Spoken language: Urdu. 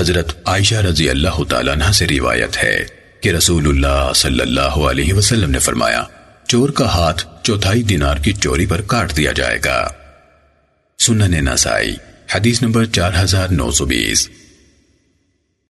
حضرت عائشہ رضی اللہ تعالیٰ عنہ سے روایت ہے کہ رسول اللہ صلی اللہ علیہ وسلم نے فرمایا، چور کا ہاتھ چوتھائی دینار کی چوری پر کاٹ دیا جائے گا۔ سنن نسائی، حدیث نمبر چار ہزار نو سو بیس۔